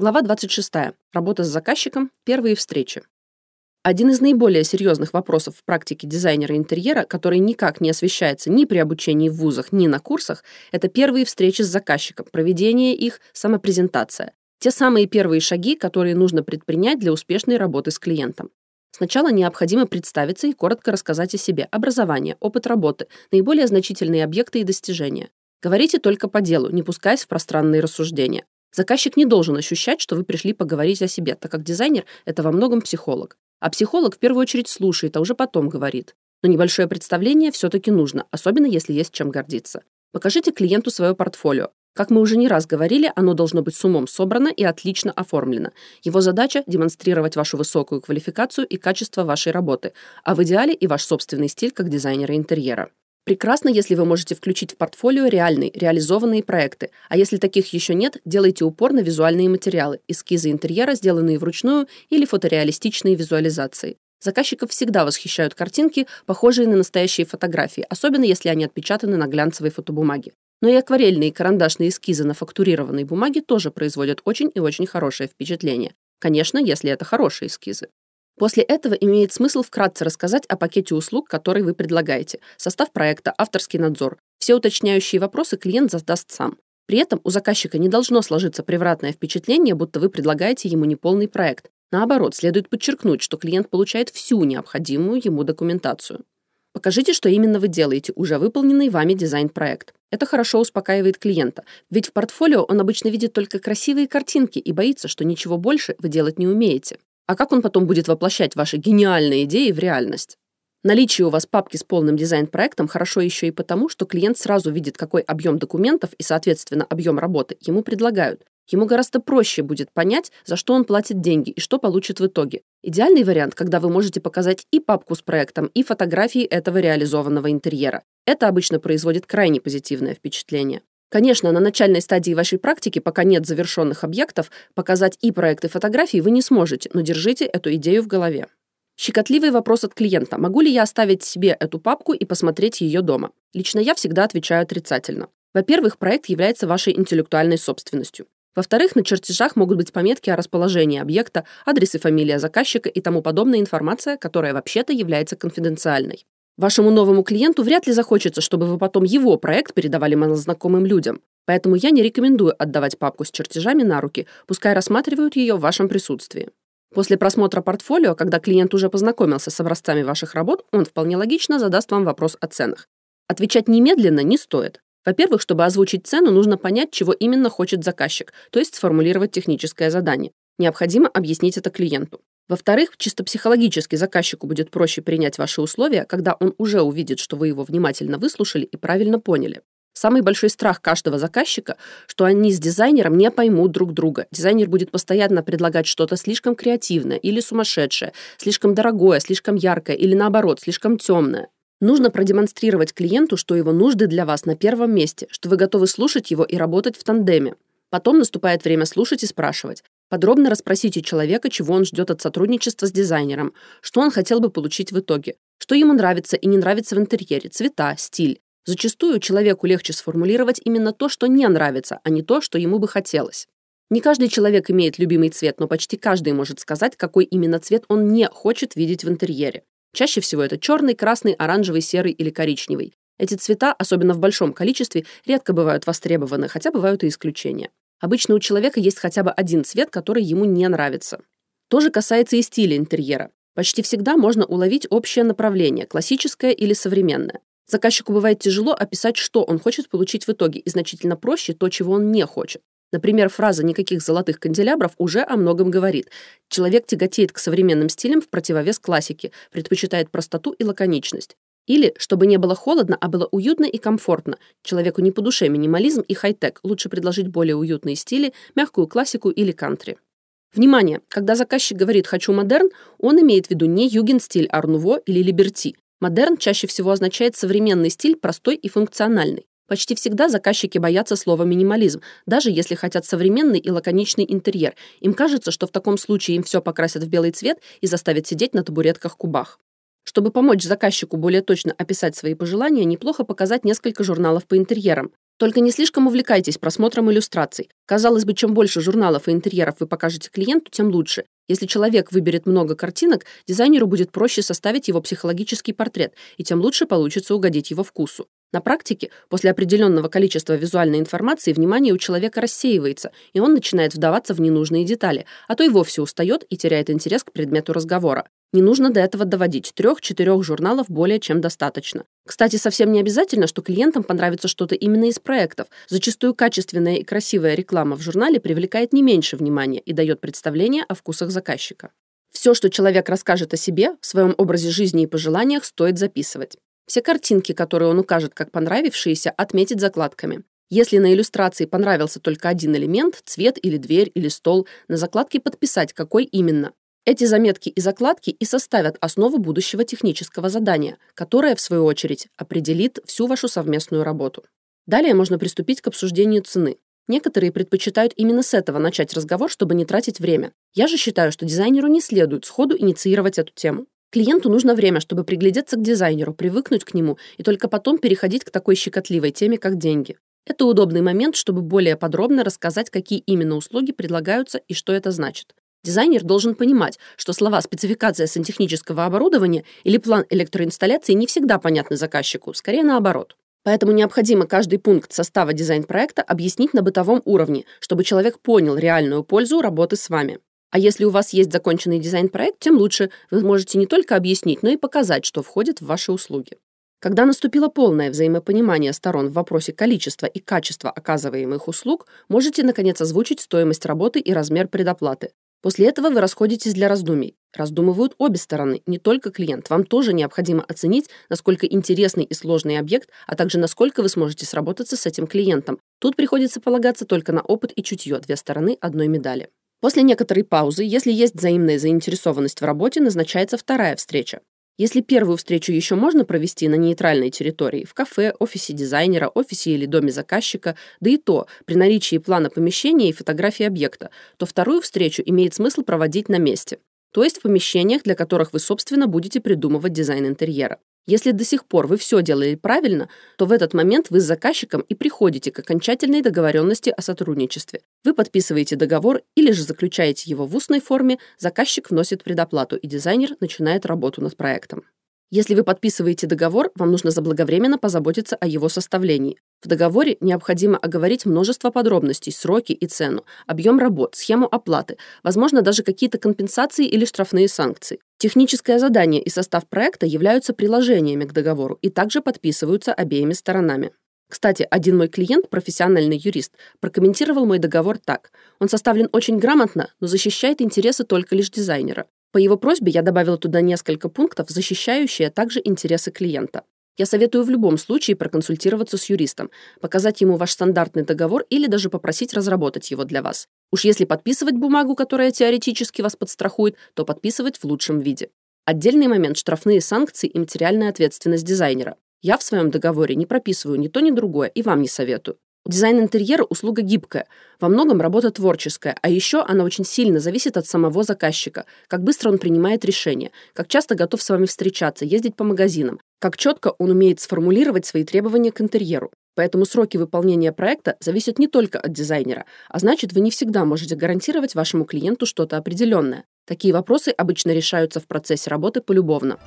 Глава 26. Работа с заказчиком. Первые встречи. Один из наиболее серьезных вопросов в практике дизайнера интерьера, который никак не освещается ни при обучении в вузах, ни на курсах, это первые встречи с заказчиком, проведение их, самопрезентация. Те самые первые шаги, которые нужно предпринять для успешной работы с клиентом. Сначала необходимо представиться и коротко рассказать о себе, образование, опыт работы, наиболее значительные объекты и достижения. Говорите только по делу, не пускаясь в пространные рассуждения. Заказчик не должен ощущать, что вы пришли поговорить о себе, так как дизайнер — это во многом психолог. А психолог в первую очередь слушает, а уже потом говорит. Но небольшое представление все-таки нужно, особенно если есть чем гордиться. Покажите клиенту свое портфолио. Как мы уже не раз говорили, оно должно быть с умом собрано и отлично оформлено. Его задача – демонстрировать вашу высокую квалификацию и качество вашей работы, а в идеале и ваш собственный стиль как дизайнера интерьера. Прекрасно, если вы можете включить в портфолио реальные, реализованные проекты, а если таких еще нет, делайте упор на визуальные материалы, эскизы интерьера, сделанные вручную, или фотореалистичные визуализации. Заказчиков всегда восхищают картинки, похожие на настоящие фотографии, особенно если они отпечатаны на глянцевой фотобумаге. Но и акварельные и карандашные эскизы на фактурированной бумаге тоже производят очень и очень хорошее впечатление. Конечно, если это хорошие эскизы. После этого имеет смысл вкратце рассказать о пакете услуг, который вы предлагаете, состав проекта, авторский надзор. Все уточняющие вопросы клиент задаст сам. При этом у заказчика не должно сложиться превратное впечатление, будто вы предлагаете ему неполный проект. Наоборот, следует подчеркнуть, что клиент получает всю необходимую ему документацию. Покажите, что именно вы делаете, уже выполненный вами дизайн-проект. Это хорошо успокаивает клиента, ведь в портфолио он обычно видит только красивые картинки и боится, что ничего больше вы делать не умеете. А как он потом будет воплощать ваши гениальные идеи в реальность? Наличие у вас папки с полным дизайн-проектом хорошо еще и потому, что клиент сразу видит, какой объем документов и, соответственно, объем работы ему предлагают. Ему гораздо проще будет понять, за что он платит деньги и что получит в итоге. Идеальный вариант, когда вы можете показать и папку с проектом, и фотографии этого реализованного интерьера. Это обычно производит крайне позитивное впечатление. Конечно, на начальной стадии вашей практики, пока нет завершенных объектов, показать и проекты фотографий вы не сможете, но держите эту идею в голове. Щекотливый вопрос от клиента. Могу ли я оставить себе эту папку и посмотреть ее дома? Лично я всегда отвечаю отрицательно. Во-первых, проект является вашей интеллектуальной собственностью. Во-вторых, на чертежах могут быть пометки о расположении объекта, адрес и фамилия заказчика и тому подобная информация, которая вообще-то является конфиденциальной. Вашему новому клиенту вряд ли захочется, чтобы вы потом его проект передавали малознакомым людям. Поэтому я не рекомендую отдавать папку с чертежами на руки, пускай рассматривают ее в вашем присутствии. После просмотра портфолио, когда клиент уже познакомился с образцами ваших работ, он вполне логично задаст вам вопрос о ценах. Отвечать немедленно не стоит. Во-первых, чтобы озвучить цену, нужно понять, чего именно хочет заказчик, то есть сформулировать техническое задание. Необходимо объяснить это клиенту. Во-вторых, чисто психологически заказчику будет проще принять ваши условия, когда он уже увидит, что вы его внимательно выслушали и правильно поняли. Самый большой страх каждого заказчика, что они с дизайнером не поймут друг друга. Дизайнер будет постоянно предлагать что-то слишком креативное или сумасшедшее, слишком дорогое, слишком яркое или наоборот, слишком темное. Нужно продемонстрировать клиенту, что его нужды для вас на первом месте, что вы готовы слушать его и работать в тандеме. Потом наступает время слушать и спрашивать. Подробно расспросите человека, чего он ждет от сотрудничества с дизайнером, что он хотел бы получить в итоге, что ему нравится и не нравится в интерьере, цвета, стиль. Зачастую человеку легче сформулировать именно то, что не нравится, а не то, что ему бы хотелось. Не каждый человек имеет любимый цвет, но почти каждый может сказать, какой именно цвет он не хочет видеть в интерьере. Чаще всего это черный, красный, оранжевый, серый или коричневый. Эти цвета, особенно в большом количестве, редко бывают востребованы, хотя бывают и исключения. Обычно у человека есть хотя бы один цвет, который ему не нравится. То же касается и стиля интерьера. Почти всегда можно уловить общее направление, классическое или современное. Заказчику бывает тяжело описать, что он хочет получить в итоге, и значительно проще то, чего он не хочет. Например, фраза «никаких золотых канделябров» уже о многом говорит. Человек тяготеет к современным стилям в противовес классике, предпочитает простоту и лаконичность. Или, чтобы не было холодно, а было уютно и комфортно. Человеку не по душе минимализм и хай-тек. Лучше предложить более уютные стили, мягкую классику или кантри. Внимание! Когда заказчик говорит «хочу модерн», он имеет в виду не югендстиль, ар-нуво или либерти. Модерн чаще всего означает современный стиль, простой и функциональный. Почти всегда заказчики боятся слова «минимализм», даже если хотят современный и лаконичный интерьер. Им кажется, что в таком случае им все покрасят в белый цвет и заставят сидеть на табуретках-кубах. Чтобы помочь заказчику более точно описать свои пожелания, неплохо показать несколько журналов по интерьерам. Только не слишком увлекайтесь просмотром иллюстраций. Казалось бы, чем больше журналов и интерьеров вы покажете клиенту, тем лучше. Если человек выберет много картинок, дизайнеру будет проще составить его психологический портрет, и тем лучше получится угодить его вкусу. На практике, после определенного количества визуальной информации, внимание у человека рассеивается, и он начинает вдаваться в ненужные детали, а то и вовсе устает и теряет интерес к предмету разговора. Не нужно до этого доводить. Трех-четырех журналов более чем достаточно. Кстати, совсем не обязательно, что клиентам понравится что-то именно из проектов. Зачастую качественная и красивая реклама в журнале привлекает не меньше внимания и дает представление о вкусах заказчика. Все, что человек расскажет о себе, в своем образе жизни и пожеланиях, стоит записывать. Все картинки, которые он укажет как понравившиеся, отметить закладками. Если на иллюстрации понравился только один элемент, цвет или дверь или стол, на закладке подписать, какой именно. Эти заметки и закладки и составят основу будущего технического задания, которое, в свою очередь, определит всю вашу совместную работу. Далее можно приступить к обсуждению цены. Некоторые предпочитают именно с этого начать разговор, чтобы не тратить время. Я же считаю, что дизайнеру не следует сходу инициировать эту тему. Клиенту нужно время, чтобы приглядеться к дизайнеру, привыкнуть к нему и только потом переходить к такой щекотливой теме, как деньги. Это удобный момент, чтобы более подробно рассказать, какие именно услуги предлагаются и что это значит. Дизайнер должен понимать, что слова «спецификация сантехнического оборудования» или «план электроинсталляции» не всегда понятны заказчику, скорее наоборот. Поэтому необходимо каждый пункт состава дизайн-проекта объяснить на бытовом уровне, чтобы человек понял реальную пользу работы с вами. А если у вас есть законченный дизайн-проект, тем лучше. Вы можете не только объяснить, но и показать, что входит в ваши услуги. Когда наступило полное взаимопонимание сторон в вопросе количества и качества оказываемых услуг, можете, наконец, озвучить стоимость работы и размер предоплаты. После этого вы расходитесь для раздумий. Раздумывают обе стороны, не только клиент. Вам тоже необходимо оценить, насколько интересный и сложный объект, а также насколько вы сможете сработаться с этим клиентом. Тут приходится полагаться только на опыт и чутье, две стороны одной медали. После некоторой паузы, если есть взаимная заинтересованность в работе, назначается вторая встреча. Если первую встречу еще можно провести на нейтральной территории, в кафе, офисе дизайнера, офисе или доме заказчика, да и то при наличии плана помещения и фотографии объекта, то вторую встречу имеет смысл проводить на месте, то есть в помещениях, для которых вы, собственно, будете придумывать дизайн интерьера. Если до сих пор вы все делали правильно, то в этот момент вы с заказчиком и приходите к окончательной договоренности о сотрудничестве. Вы подписываете договор или же заключаете его в устной форме, заказчик вносит предоплату, и дизайнер начинает работу над проектом. Если вы подписываете договор, вам нужно заблаговременно позаботиться о его составлении. В договоре необходимо оговорить множество подробностей, сроки и цену, объем работ, схему оплаты, возможно, даже какие-то компенсации или штрафные санкции. Техническое задание и состав проекта являются приложениями к договору и также подписываются обеими сторонами. Кстати, один мой клиент, профессиональный юрист, прокомментировал мой договор так. Он составлен очень грамотно, но защищает интересы только лишь дизайнера. По его просьбе я добавила туда несколько пунктов, защищающие также интересы клиента. Я советую в любом случае проконсультироваться с юристом, показать ему ваш стандартный договор или даже попросить разработать его для вас. Уж если подписывать бумагу, которая теоретически вас подстрахует, то подписывать в лучшем виде. Отдельный момент – штрафные санкции и материальная ответственность дизайнера. Я в своем договоре не прописываю ни то, ни другое и вам не советую. Дизайн интерьера – услуга гибкая, во многом работа творческая, а еще она очень сильно зависит от самого заказчика, как быстро он принимает решения, как часто готов с вами встречаться, ездить по магазинам, как четко он умеет сформулировать свои требования к интерьеру. Поэтому сроки выполнения проекта зависят не только от дизайнера, а значит, вы не всегда можете гарантировать вашему клиенту что-то определенное. Такие вопросы обычно решаются в процессе работы полюбовно.